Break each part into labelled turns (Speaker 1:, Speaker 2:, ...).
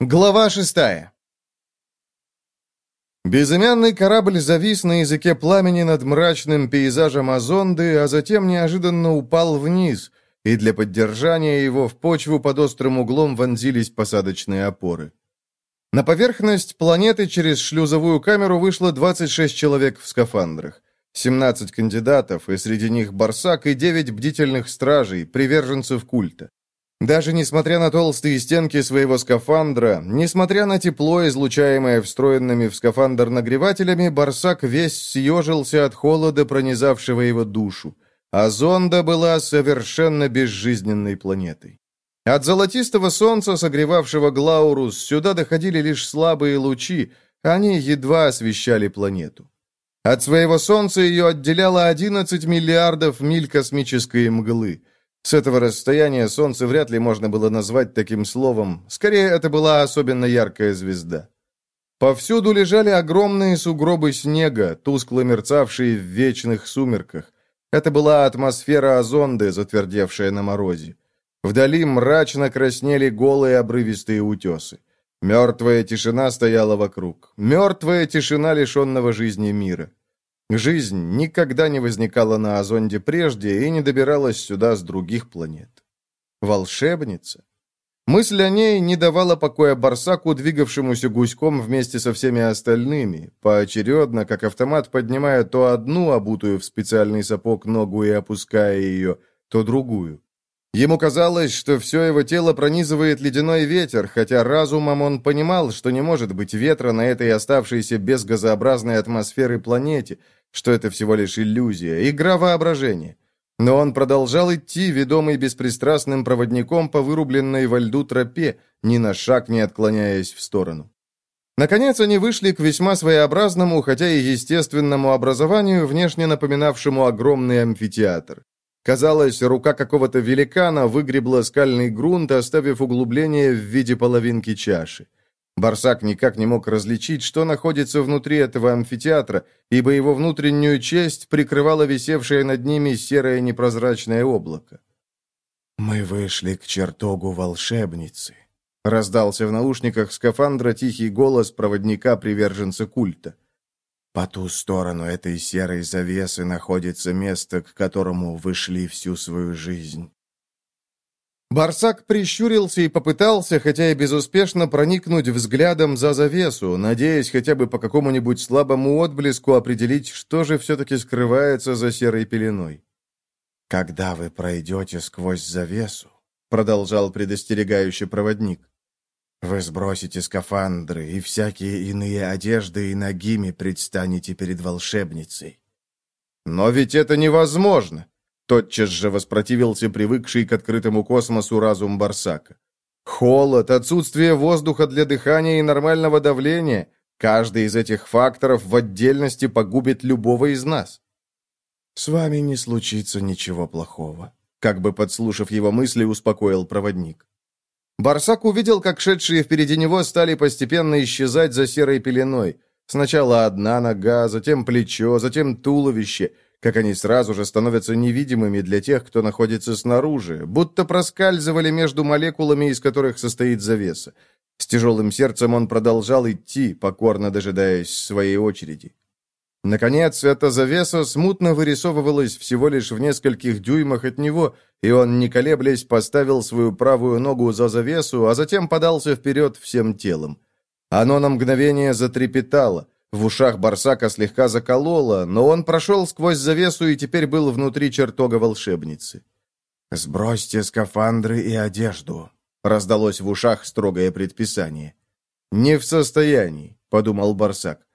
Speaker 1: Глава шестая. Безымянный корабль завис на языке пламени над мрачным пейзажем Азонды, а затем неожиданно упал вниз, и для поддержания его в почву под острым углом вонзились посадочные опоры. На поверхность планеты через шлюзовую камеру вышло 26 человек в скафандрах. 17 кандидатов, и среди них Барсак и 9 бдительных стражей, приверженцев культа. Даже несмотря на толстые стенки своего скафандра, несмотря на тепло, излучаемое встроенными в скафандр нагревателями, Барсак весь съежился от холода, пронизавшего его душу, а зонда была совершенно безжизненной планетой. От золотистого солнца, согревавшего Глаурус, сюда доходили лишь слабые лучи, они едва освещали планету. От своего солнца ее отделяло 11 миллиардов миль космической мглы – с этого расстояния Солнце вряд ли можно было назвать таким словом. Скорее, это была особенно яркая звезда. Повсюду лежали огромные сугробы снега, тускло мерцавшие в вечных сумерках. Это была атмосфера озонды, затвердевшая на морозе. Вдали мрачно краснели голые обрывистые утесы. Мертвая тишина стояла вокруг. Мертвая тишина лишенного жизни мира. Жизнь никогда не возникала на Озонде прежде и не добиралась сюда с других планет. Волшебница? Мысль о ней не давала покоя Барсаку, двигавшемуся гуськом вместе со всеми остальными, поочередно, как автомат, поднимая то одну, обутую в специальный сапог ногу и опуская ее, то другую. Ему казалось, что все его тело пронизывает ледяной ветер, хотя разумом он понимал, что не может быть ветра на этой оставшейся без газообразной атмосферы планете, что это всего лишь иллюзия, игра воображения. Но он продолжал идти, ведомый беспристрастным проводником по вырубленной во льду тропе, ни на шаг не отклоняясь в сторону. Наконец они вышли к весьма своеобразному, хотя и естественному образованию, внешне напоминавшему огромный амфитеатр. Казалось, рука какого-то великана выгребла скальный грунт, оставив углубление в виде половинки чаши. Барсак никак не мог различить, что находится внутри этого амфитеатра, ибо его внутреннюю часть прикрывало висевшее над ними серое непрозрачное облако. «Мы вышли к чертогу волшебницы», — раздался в наушниках скафандра тихий голос проводника-приверженца культа. По ту сторону этой серой завесы находится место, к которому вы шли всю свою жизнь. Барсак прищурился и попытался, хотя и безуспешно, проникнуть взглядом за завесу, надеясь хотя бы по какому-нибудь слабому отблеску определить, что же все-таки скрывается за серой пеленой. «Когда вы пройдете сквозь завесу», — продолжал предостерегающий проводник, вы сбросите скафандры и всякие иные одежды и ногими предстанете перед волшебницей. Но ведь это невозможно, тотчас же воспротивился привыкший к открытому космосу разум Барсака. Холод, отсутствие воздуха для дыхания и нормального давления Каждый из этих факторов в отдельности погубит любого из нас. «С вами не случится ничего плохого», — как бы подслушав его мысли, успокоил проводник. Барсак увидел, как шедшие впереди него стали постепенно исчезать за серой пеленой. Сначала одна нога, затем плечо, затем туловище, как они сразу же становятся невидимыми для тех, кто находится снаружи, будто проскальзывали между молекулами, из которых состоит завеса. С тяжелым сердцем он продолжал идти, покорно дожидаясь своей очереди. Наконец, эта завеса смутно вырисовывалась всего лишь в нескольких дюймах от него, и он, не колеблясь, поставил свою правую ногу за завесу, а затем подался вперед всем телом. Оно на мгновение затрепетало, в ушах Барсака слегка закололо, но он прошел сквозь завесу и теперь был внутри чертога волшебницы. «Сбросьте скафандры и одежду», — раздалось в ушах строгое предписание. «Не в состоянии», — подумал Барсак.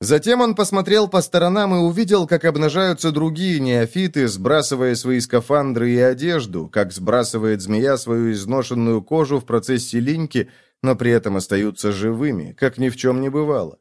Speaker 1: Затем он посмотрел по сторонам и увидел, как обнажаются другие неофиты, сбрасывая свои скафандры и одежду, как сбрасывает змея свою изношенную кожу в процессе линьки, но при этом остаются живыми, как ни в чем не бывало.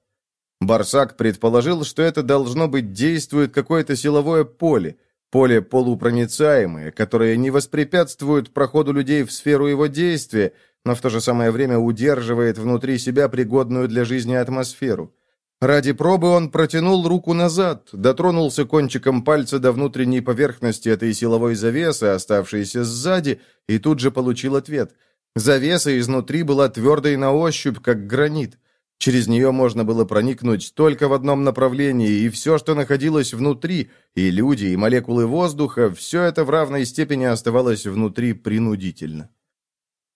Speaker 1: Барсак предположил, что это должно быть действует какое-то силовое поле, поле полупроницаемое, которое не воспрепятствует проходу людей в сферу его действия, но в то же самое время удерживает внутри себя пригодную для жизни атмосферу. Ради пробы он протянул руку назад, дотронулся кончиком пальца до внутренней поверхности этой силовой завесы, оставшейся сзади, и тут же получил ответ. Завеса изнутри была твердой на ощупь, как гранит. Через нее можно было проникнуть только в одном направлении, и все, что находилось внутри, и люди, и молекулы воздуха, все это в равной степени оставалось внутри принудительно.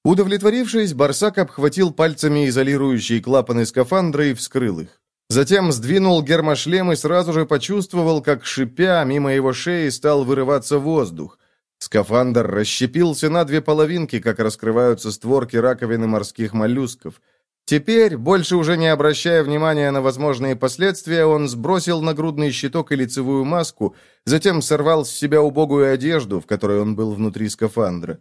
Speaker 1: Удовлетворившись, Барсак обхватил пальцами изолирующие клапаны скафандра и вскрыл их. Затем сдвинул гермошлем и сразу же почувствовал, как, шипя, мимо его шеи стал вырываться воздух. Скафандр расщепился на две половинки, как раскрываются створки раковины морских моллюсков – Теперь, больше уже не обращая внимания на возможные последствия, он сбросил нагрудный щиток и лицевую маску, затем сорвал с себя убогую одежду, в которой он был внутри скафандра.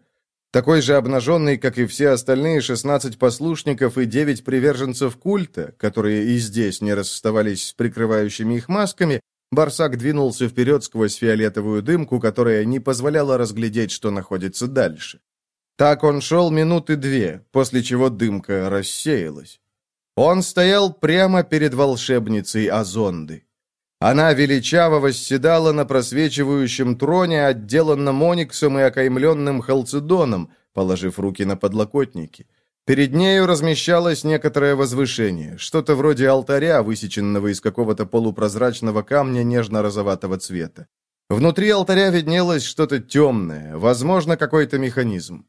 Speaker 1: Такой же обнаженный, как и все остальные 16 послушников и 9 приверженцев культа, которые и здесь не расставались с прикрывающими их масками, Барсак двинулся вперед сквозь фиолетовую дымку, которая не позволяла разглядеть, что находится дальше. Так он шел минуты две, после чего дымка рассеялась. Он стоял прямо перед волшебницей Азонды. Она величаво восседала на просвечивающем троне, отделанном ониксом и окаймленным халцедоном, положив руки на подлокотники. Перед нею размещалось некоторое возвышение, что-то вроде алтаря, высеченного из какого-то полупрозрачного камня нежно-розоватого цвета. Внутри алтаря виднелось что-то темное, возможно, какой-то механизм.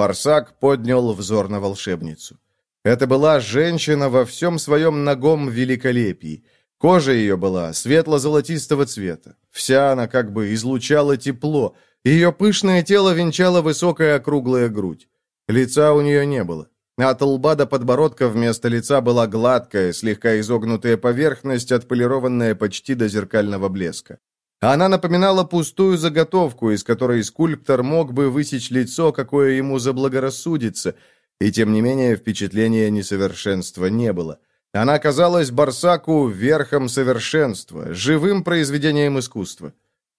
Speaker 1: Барсак поднял взор на волшебницу. Это была женщина во всем своем ногом великолепии. Кожа ее была светло-золотистого цвета. Вся она как бы излучала тепло. Ее пышное тело венчала высокая округлая грудь. Лица у нее не было. От лба до подбородка вместо лица была гладкая, слегка изогнутая поверхность, отполированная почти до зеркального блеска. Она напоминала пустую заготовку, из которой скульптор мог бы высечь лицо, какое ему заблагорассудится, и тем не менее впечатления несовершенства не было. Она казалась Барсаку верхом совершенства, живым произведением искусства.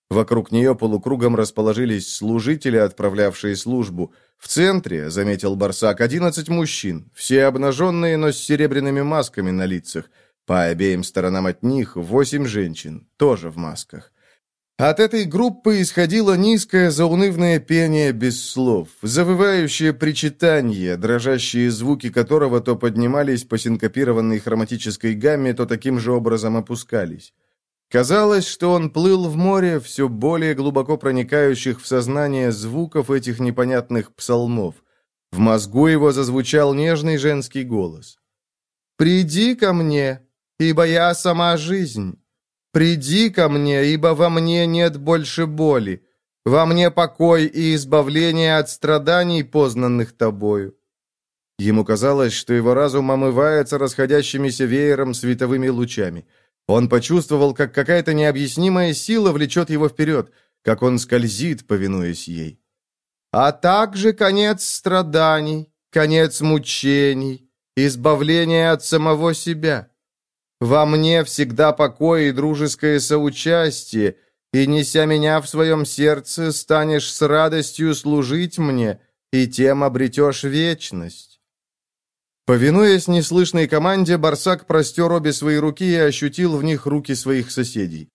Speaker 1: Вокруг нее полукругом расположились служители, отправлявшие службу. В центре, заметил Барсак, одиннадцать мужчин, все обнаженные, но с серебряными масками на лицах. По обеим сторонам от них восемь женщин, тоже в масках. От этой группы исходило низкое заунывное пение без слов, завывающее причитание, дрожащие звуки которого то поднимались по синкопированной хроматической гамме, то таким же образом опускались. Казалось, что он плыл в море все более глубоко проникающих в сознание звуков этих непонятных псалмов. В мозгу его зазвучал нежный женский голос. «Приди ко мне, ибо я сама жизнь». «Приди ко мне, ибо во мне нет больше боли, во мне покой и избавление от страданий, познанных тобою». Ему казалось, что его разум омывается расходящимися веером световыми лучами. Он почувствовал, как какая-то необъяснимая сила влечет его вперед, как он скользит, повинуясь ей. «А также конец страданий, конец мучений, избавление от самого себя». Во мне всегда покой и дружеское соучастие, и, неся меня в своем сердце, станешь с радостью служить мне, и тем обретешь вечность». Повинуясь неслышной команде, Барсак простер обе свои руки и ощутил в них руки своих соседей.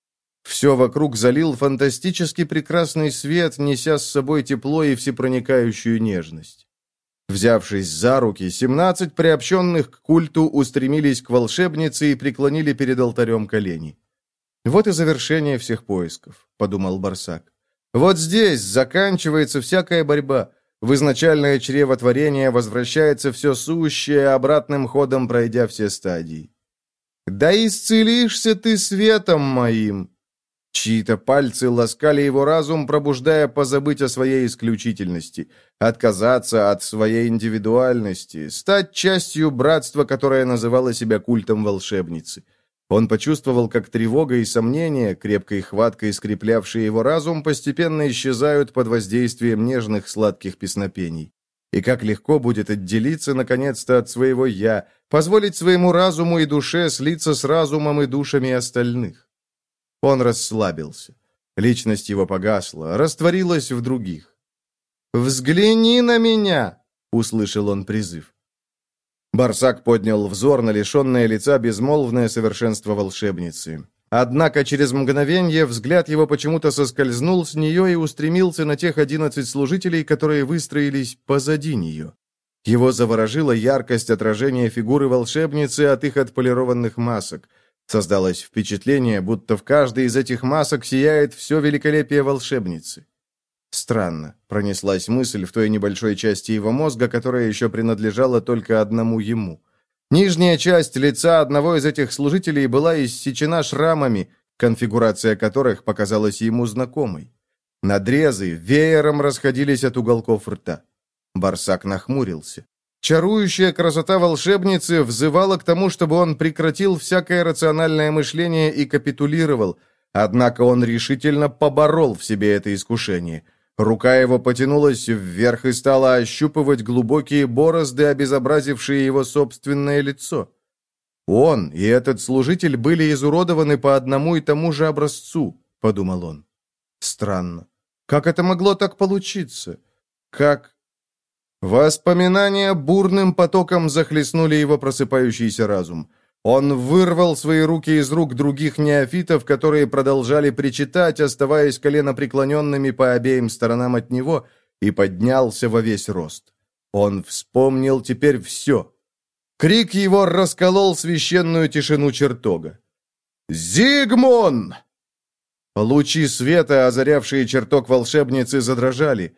Speaker 1: Все вокруг залил фантастически прекрасный свет, неся с собой тепло и всепроникающую нежность. Взявшись за руки, семнадцать приобщенных к культу устремились к волшебнице и преклонили перед алтарем колени. «Вот и завершение всех поисков», — подумал Барсак. «Вот здесь заканчивается всякая борьба. В изначальное чревотворение возвращается все сущее, обратным ходом пройдя все стадии. «Да исцелишься ты светом моим!» Чьи-то пальцы ласкали его разум, пробуждая позабыть о своей исключительности, отказаться от своей индивидуальности, стать частью братства, которое называло себя культом волшебницы. Он почувствовал, как тревога и сомнения, крепкой хваткой скреплявшие его разум, постепенно исчезают под воздействием нежных сладких песнопений. И как легко будет отделиться, наконец-то, от своего «я», позволить своему разуму и душе слиться с разумом и душами остальных. Он расслабился. Личность его погасла, растворилась в других. «Взгляни на меня!» — услышал он призыв. Барсак поднял взор на лишенное лица безмолвное совершенство волшебницы. Однако через мгновение взгляд его почему-то соскользнул с нее и устремился на тех одиннадцать служителей, которые выстроились позади нее. Его заворожила яркость отражения фигуры волшебницы от их отполированных масок. Создалось впечатление, будто в каждой из этих масок сияет все великолепие волшебницы. Странно, пронеслась мысль в той небольшой части его мозга, которая еще принадлежала только одному ему. Нижняя часть лица одного из этих служителей была иссечена шрамами, конфигурация которых показалась ему знакомой. Надрезы веером расходились от уголков рта. Барсак нахмурился. Чарующая красота волшебницы взывала к тому, чтобы он прекратил всякое рациональное мышление и капитулировал, однако он решительно поборол в себе это искушение. Рука его потянулась вверх и стала ощупывать глубокие борозды, обезобразившие его собственное лицо. Он и этот служитель были изуродованы по одному и тому же образцу, подумал он. Странно. Как это могло так получиться? Как... Воспоминания бурным потоком захлестнули его просыпающийся разум. Он вырвал свои руки из рук других неофитов, которые продолжали причитать, оставаясь коленопреклоненными по обеим сторонам от него, и поднялся во весь рост. Он вспомнил теперь все. Крик его расколол священную тишину чертога. «Зигмун!» Лучи света, озарявшие чертог волшебницы, задрожали.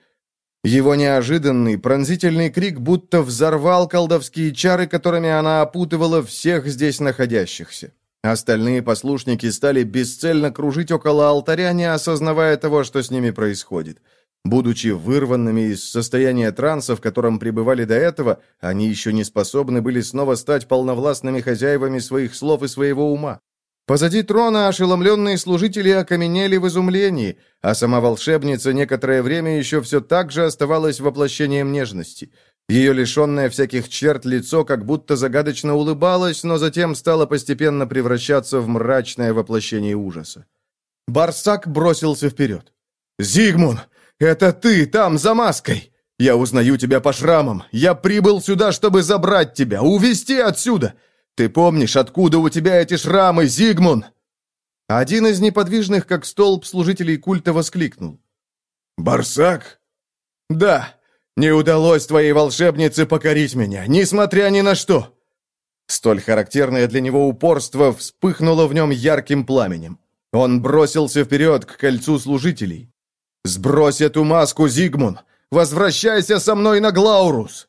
Speaker 1: Его неожиданный, пронзительный крик будто взорвал колдовские чары, которыми она опутывала всех здесь находящихся. Остальные послушники стали бесцельно кружить около алтаря, не осознавая того, что с ними происходит. Будучи вырванными из состояния транса, в котором пребывали до этого, они еще не способны были снова стать полновластными хозяевами своих слов и своего ума. Позади трона ошеломленные служители окаменели в изумлении, а сама волшебница некоторое время еще все так же оставалась воплощением нежности. Ее лишенное всяких черт лицо как будто загадочно улыбалось, но затем стало постепенно превращаться в мрачное воплощение ужаса. Барсак бросился вперед. «Зигмун, это ты там, за маской! Я узнаю тебя по шрамам! Я прибыл сюда, чтобы забрать тебя, увести отсюда! «Ты помнишь, откуда у тебя эти шрамы, Зигмун?» Один из неподвижных, как столб, служителей культа воскликнул. «Барсак?» «Да, не удалось твоей волшебнице покорить меня, несмотря ни на что!» Столь характерное для него упорство вспыхнуло в нем ярким пламенем. Он бросился вперед к кольцу служителей. «Сбрось эту маску, Зигмун! Возвращайся со мной на Глаурус!»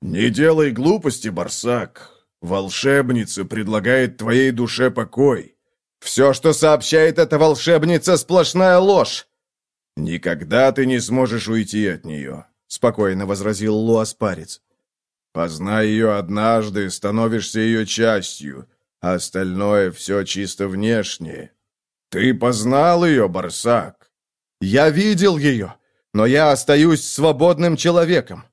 Speaker 1: «Не делай глупости, Барсак. Волшебница предлагает твоей душе покой. Все, что сообщает эта волшебница, сплошная ложь. Никогда ты не сможешь уйти от нее, спокойно возразил Луаспарец. Познай ее однажды, становишься ее частью, а остальное все чисто внешнее. Ты познал ее, Барсак? Я видел ее, но я остаюсь свободным человеком.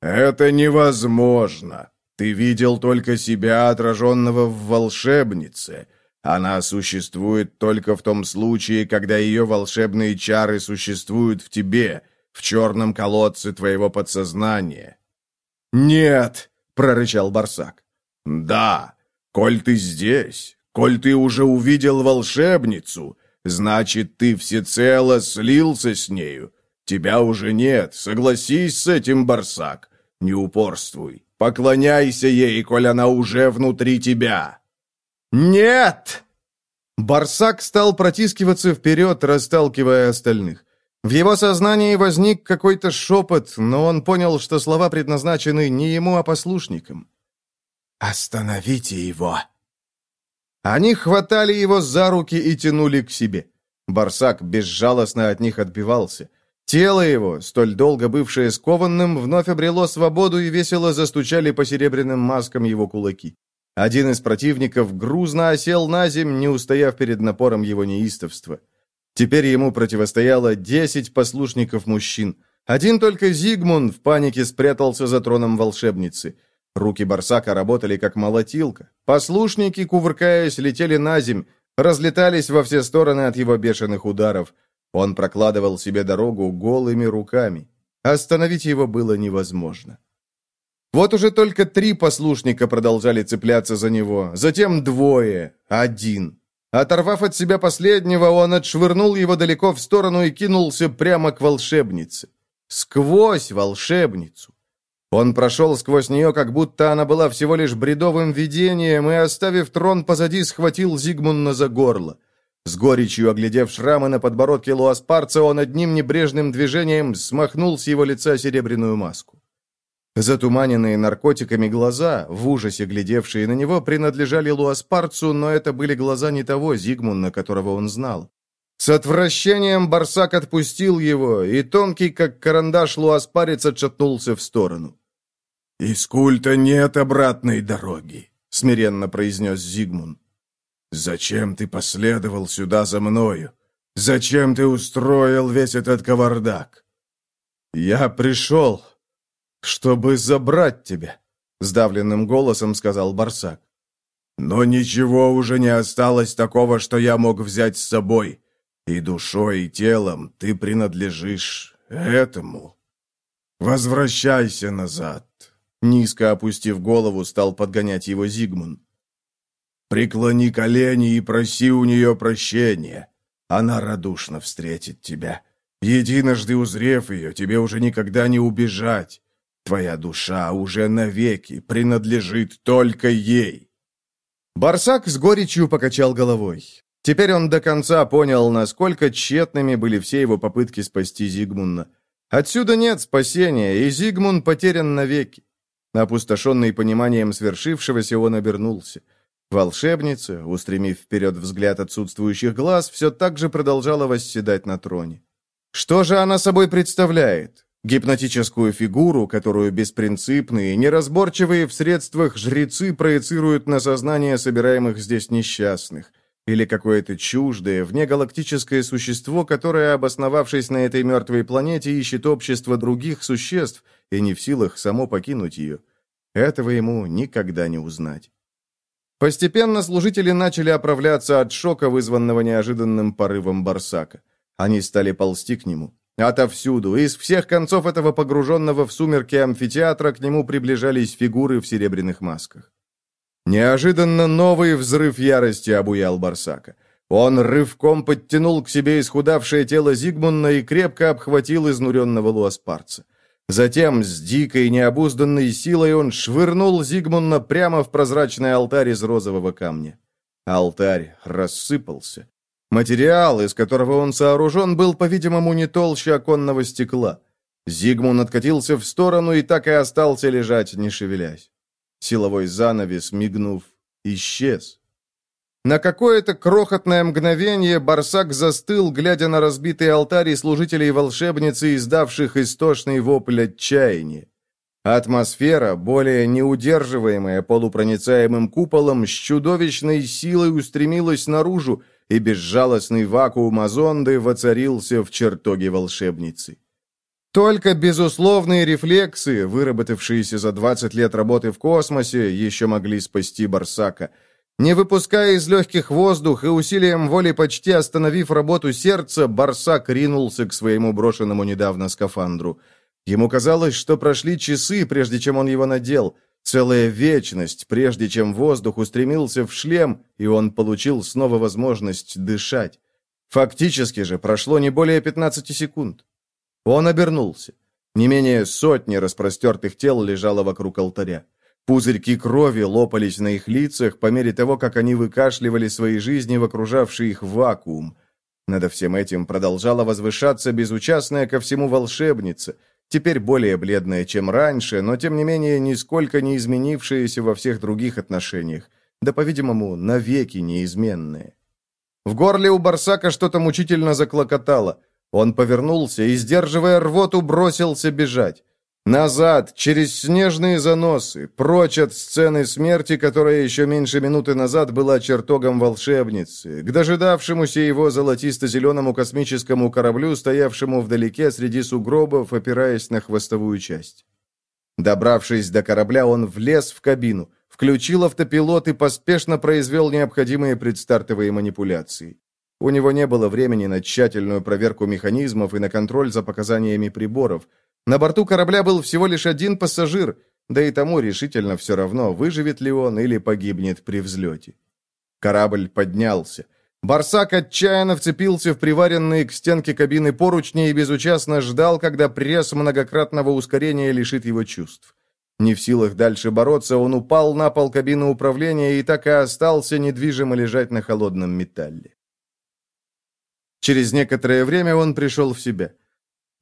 Speaker 1: Это невозможно. Ты видел только себя, отраженного в волшебнице. Она существует только в том случае, когда ее волшебные чары существуют в тебе, в черном колодце твоего подсознания». «Нет!» — прорычал Барсак. «Да, коль ты здесь, коль ты уже увидел волшебницу, значит, ты всецело слился с нею. Тебя уже нет, согласись с этим, Барсак, не упорствуй». Поклоняйся ей, коль она уже внутри тебя!» «Нет!» Барсак стал протискиваться вперед, расталкивая остальных. В его сознании возник какой-то шепот, но он понял, что слова предназначены не ему, а послушникам. «Остановите его!» Они хватали его за руки и тянули к себе. Барсак безжалостно от них отбивался. Тело его, столь долго бывшее скованным, вновь обрело свободу и весело застучали по серебряным маскам его кулаки. Один из противников грузно осел на земь, не устояв перед напором его неистовства. Теперь ему противостояло десять послушников мужчин. Один только Зигмун в панике спрятался за троном волшебницы. Руки Барсака работали как молотилка. Послушники, кувыркаясь, летели на земь, разлетались во все стороны от его бешеных ударов. Он прокладывал себе дорогу голыми руками. Остановить его было невозможно. Вот уже только три послушника продолжали цепляться за него, затем двое, один. Оторвав от себя последнего, он отшвырнул его далеко в сторону и кинулся прямо к волшебнице. Сквозь волшебницу. Он прошел сквозь нее, как будто она была всего лишь бредовым видением, и, оставив трон позади, схватил Зигмунда за горло. С горечью оглядев шрамы на подбородке Луаспарца, он одним небрежным движением смахнул с его лица серебряную маску. Затуманенные наркотиками глаза, в ужасе глядевшие на него, принадлежали Луаспарцу, но это были глаза не того Зигмунда, которого он знал. С отвращением Барсак отпустил его, и тонкий, как карандаш, Луаспарец отшатнулся в сторону.
Speaker 2: «Из культа нет обратной дороги», — смиренно произнес Зигмунд. «Зачем ты последовал сюда за мною? Зачем ты устроил весь этот кавардак?»
Speaker 1: «Я пришел, чтобы забрать тебя», — сдавленным голосом сказал Барсак.
Speaker 2: «Но ничего уже не осталось такого, что я мог взять с собой, и душой, и телом ты принадлежишь этому. Возвращайся назад».
Speaker 1: Низко опустив голову, стал подгонять его Зигмунд.
Speaker 2: «Преклони колени и проси у нее прощения. Она радушно встретит тебя. Единожды узрев ее, тебе уже никогда не убежать. Твоя душа уже навеки принадлежит только ей».
Speaker 1: Барсак с горечью покачал головой. Теперь он до конца понял, насколько тщетными были все его попытки спасти Зигмунда. Отсюда нет спасения, и Зигмунд потерян навеки. Опустошенный пониманием свершившегося, он обернулся. Волшебница, устремив вперед взгляд отсутствующих глаз, все так же продолжала восседать на троне. Что же она собой представляет? Гипнотическую фигуру, которую беспринципные, неразборчивые в средствах жрецы проецируют на сознание собираемых здесь несчастных. Или какое-то чуждое, внегалактическое существо, которое, обосновавшись на этой мертвой планете, ищет общество других существ и не в силах само покинуть ее. Этого ему никогда не узнать. Постепенно служители начали оправляться от шока, вызванного неожиданным порывом Барсака. Они стали ползти к нему. Отовсюду, из всех концов этого погруженного в сумерки амфитеатра к нему приближались фигуры в серебряных масках. Неожиданно новый взрыв ярости обуял Барсака. Он рывком подтянул к себе исхудавшее тело Зигмунда и крепко обхватил изнуренного Луаспарца. Затем с дикой необузданной силой он швырнул Зигмунда прямо в прозрачный алтарь из розового камня. Алтарь рассыпался. Материал, из которого он сооружен, был, по-видимому, не толще оконного стекла. Зигмунд откатился в сторону и так и остался лежать, не шевелясь. Силовой занавес, мигнув, исчез. На какое-то крохотное мгновение Барсак застыл, глядя на разбитый алтарь и служителей волшебницы, издавших истошный вопль отчаяния. Атмосфера, более неудерживаемая полупроницаемым куполом, с чудовищной силой устремилась наружу, и безжалостный вакуум Азонды воцарился в чертоге волшебницы. Только безусловные рефлексы, выработавшиеся за 20 лет работы в космосе, еще могли спасти Барсака. Не выпуская из легких воздух и усилием воли почти остановив работу сердца, Барсак ринулся к своему брошенному недавно скафандру. Ему казалось, что прошли часы, прежде чем он его надел – Целая вечность, прежде чем воздух устремился в шлем, и он получил снова возможность дышать. Фактически же прошло не более 15 секунд. Он обернулся. Не менее сотни распростертых тел лежало вокруг алтаря. Пузырьки крови лопались на их лицах по мере того, как они выкашливали свои жизни в окружавший их вакуум. Над всем этим продолжала возвышаться безучастная ко всему волшебница – теперь более бледная, чем раньше, но тем не менее нисколько не изменившаяся во всех других отношениях, да, по-видимому, навеки неизменная. В горле у Барсака что-то мучительно заклокотало. Он повернулся и, сдерживая рвоту, бросился бежать. Назад, через снежные заносы, прочь от сцены смерти, которая еще меньше минуты назад была чертогом волшебницы, к дожидавшемуся его золотисто-зеленому космическому кораблю, стоявшему вдалеке среди сугробов, опираясь на хвостовую часть. Добравшись до корабля, он влез в кабину, включил автопилот и поспешно произвел необходимые предстартовые манипуляции. У него не было времени на тщательную проверку механизмов и на контроль за показаниями приборов – на борту корабля был всего лишь один пассажир, да и тому решительно все равно, выживет ли он или погибнет при взлете. Корабль поднялся. Барсак отчаянно вцепился в приваренные к стенке кабины поручни и безучастно ждал, когда пресс многократного ускорения лишит его чувств. Не в силах дальше бороться, он упал на пол кабины управления и так и остался недвижимо лежать на холодном металле. Через некоторое время он пришел в себя.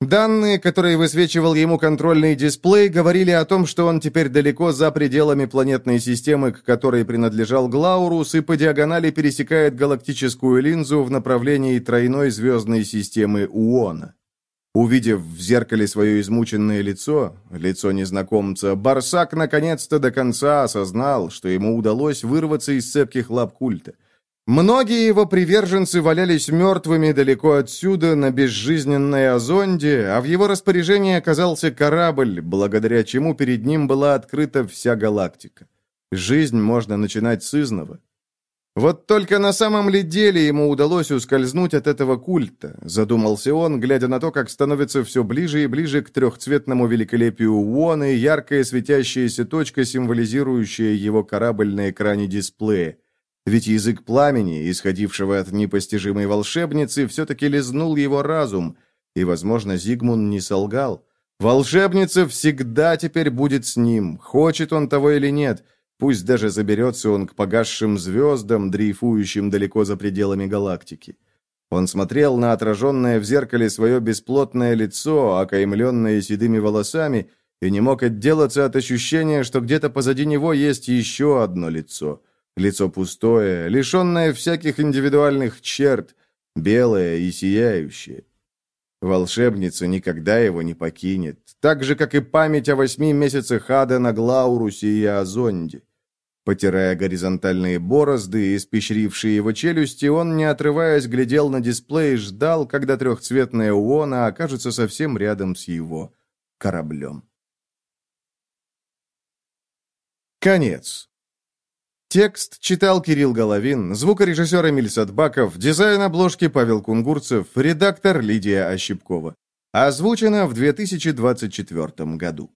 Speaker 1: Данные, которые высвечивал ему контрольный дисплей, говорили о том, что он теперь далеко за пределами планетной системы, к которой принадлежал Глаурус, и по диагонали пересекает галактическую линзу в направлении тройной звездной системы Уона. Увидев в зеркале свое измученное лицо, лицо незнакомца, Барсак наконец-то до конца осознал, что ему удалось вырваться из цепких лап культа – Многие его приверженцы валялись мертвыми далеко отсюда, на безжизненной Озонде, а в его распоряжении оказался корабль, благодаря чему перед ним была открыта вся галактика. Жизнь можно начинать с изного. Вот только на самом ли деле ему удалось ускользнуть от этого культа, задумался он, глядя на то, как становится все ближе и ближе к трехцветному великолепию Уона и яркая светящаяся точка, символизирующая его корабль на экране дисплея. Ведь язык пламени, исходившего от непостижимой волшебницы, все-таки лизнул его разум, и, возможно, Зигмун не солгал. Волшебница всегда теперь будет с ним, хочет он того или нет, пусть даже заберется он к погасшим звездам, дрейфующим далеко за пределами галактики. Он смотрел на отраженное в зеркале свое бесплотное лицо, окаймленное седыми волосами, и не мог отделаться от ощущения, что где-то позади него есть еще одно лицо — Лицо пустое, лишенное всяких индивидуальных черт, белое и сияющее. Волшебница никогда его не покинет, так же, как и память о восьми месяцах ада на Глаурусе и Азонде. Потирая горизонтальные борозды, испещрившие его челюсти, он, не отрываясь, глядел на дисплей и ждал, когда трехцветная Уона окажется совсем рядом с его кораблем. Конец. Текст читал Кирилл Головин, звукорежиссер Эмиль Садбаков, дизайн обложки Павел Кунгурцев, редактор Лидия Ощепкова. Озвучено в 2024 году.